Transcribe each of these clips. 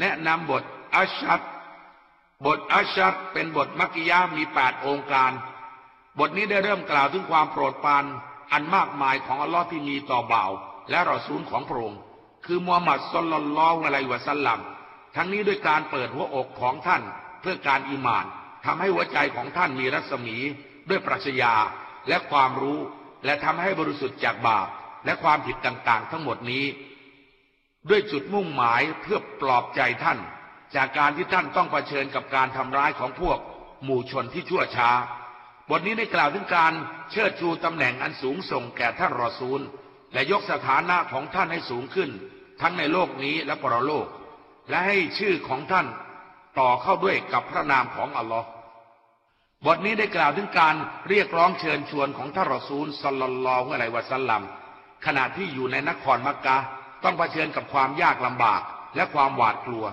แนะนำบทอัชชัดบทอัชชัดเป็นบทมักกิยามีแปดองค์การ บทนี้ได้เริ่มกล่าวถึงความโปรดปรานอันมากมายของอัลลอฮ์ที่มีต่อบ่าว และรอซูลของพระองค์คือมูฮัมหมัดสุลลัลลอฮุอะลัยฮิวะสัลลัมทั้งนี้ด้วยการเปิดหัวอกของท่าน เพื่อการอิมานทำให้หัวใจของท่านมีรัศมี ด้วยปรัชญาและความรู้ และทำให้บริสุทธิ์จากบาปและความผิดต่างๆ ทั้งหมดนี้ ด้วยจุดมุ่งหมายเพื่อปลอบใจท่าน จากการที่ท่านต้องเผชิญกับการทำร้ายของพวก หมู่ชนที่ชั่วช้า บทนี้ได้กล่าวถึงการเชิดชูตำแหน่งอันสูงส่งแก่ท่านรอซูล และยกสถานะของท่านให้สูงขึ้น ทั้งในโลกนี้และปรโลก และให้ชื่อของท่านต่อเข้าด้วยกับพระนามของอัลลอฮ์บทนี้ได้กล่าวถึงการเรียกร้องเชิญชวนของท่านรอซูลสัลลัลลอฮุอะลัยวะสัลลัมขณะที่อยู่ในนครมักกะ ต้องเผชิญกับความยากลำบากและความหวาดกลัว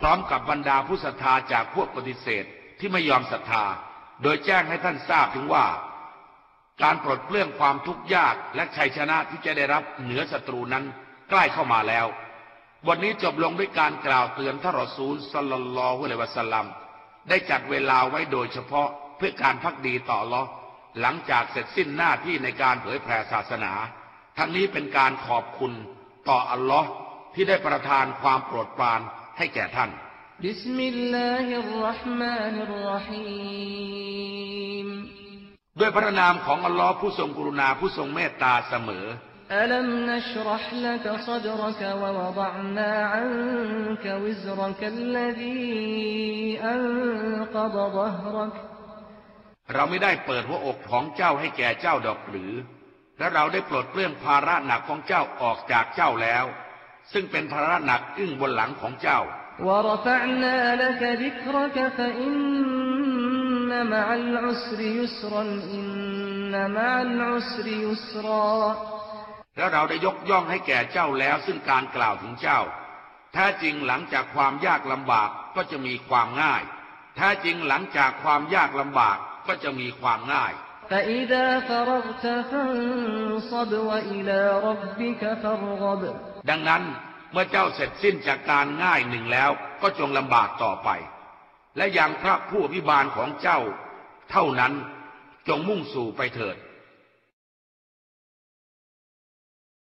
พร้อมกับบรรดาผู้ศรัทธาจากพวกปฏิเสธที่ไม่ยอมศรัทธา โดยแจ้งให้ท่านทราบถึงว่า การปลดเปลื้องความทุกข์ยากและชัยชนะที่จะได้รับเหนือศัตรูนั้นใกล้เข้ามาแล้วบทนนี้จบลงด้วยการกล่าวเตือนท่านรอซูลสลลัลอฮุอะลัยวะสลัมได้จัดเวลาไว้โดยเฉพาะเพื่อการภักดีต่ออัลลอฮ์หลังจากเสร็จสิ้นหน้าที่ในการเผยแผ่ศาสนา ทั้งนี้เป็นการขอบคุณ ต่ออัลลอฮ์ที่ได้ประทานความโปรดปรานให้แก่ท่านبسم الله الرحمن الرحيمด้วยพระนามของอัลลอฮ์ผู้ทรงกรุณาผู้ทรงเมตตาเสมอألم نشرح لك صدرك ووضعنا عنกวิซรกัลลดีอันกดะรกเราไม่ได้เปิดหัวอกของเจ้าให้แก่เจ้าดอกหรือ และเราได้ปลดเปลื้องภาระหนักของเจ้าออกจากเจ้าแล้ว ซึ่งเป็นภาระหนักอึ้งบนหลังของเจ้า และเราได้ยกย่องให้แก่เจ้าแล้วซึ่งการกล่าวถึงเจ้า แท้จริงหลังจากความยากลำบากก็จะมีความง่าย แท้จริงหลังจากความยากลำบากก็จะมีความง่าย ดังนั้นเมื่อเจ้าเสร็จสิ้นจากการง่ายหนึ่งแล้วก็จงลำบากต่อไป และอย่างพระผู้อภิบาลของเจ้า เท่านั้นจงมุ่งสู่ไปเถิด